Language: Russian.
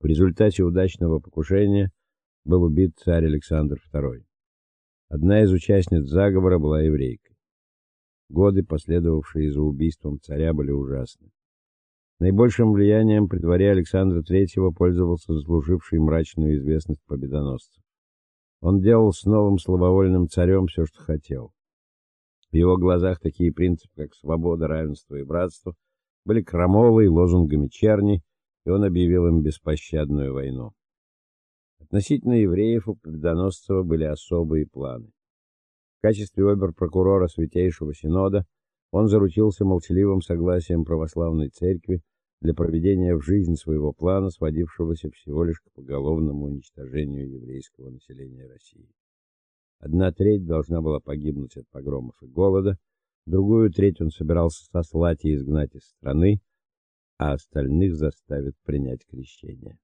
В результате удачного покушения был убит царь Александр II. Одна из участниц заговора была еврейкой. Годы, последовавшие за убийством царя, были ужасны. Наибольшим влиянием при дворе Александра III пользовался заслуживший мрачную известность победоносцев. Он делал с новым слабовольным царем все, что хотел. В его глазах такие принципы, как свобода, равенство и братство, были крамолой лозунгами черни, и он объявил им беспощадную войну. Относительно евреев у Победоносцева были особые планы. В качестве обер-прокурора Святейшего Синода он заручился молчаливым согласием православной церкви для проведения в жизнь своего плана, сводившегося всего лишь к поголовному уничтожению еврейского населения России. Одна треть должна была погибнуть от погромов и голода, другую треть он собирался сослать и изгнать из страны, а остальных заставит принять крещение.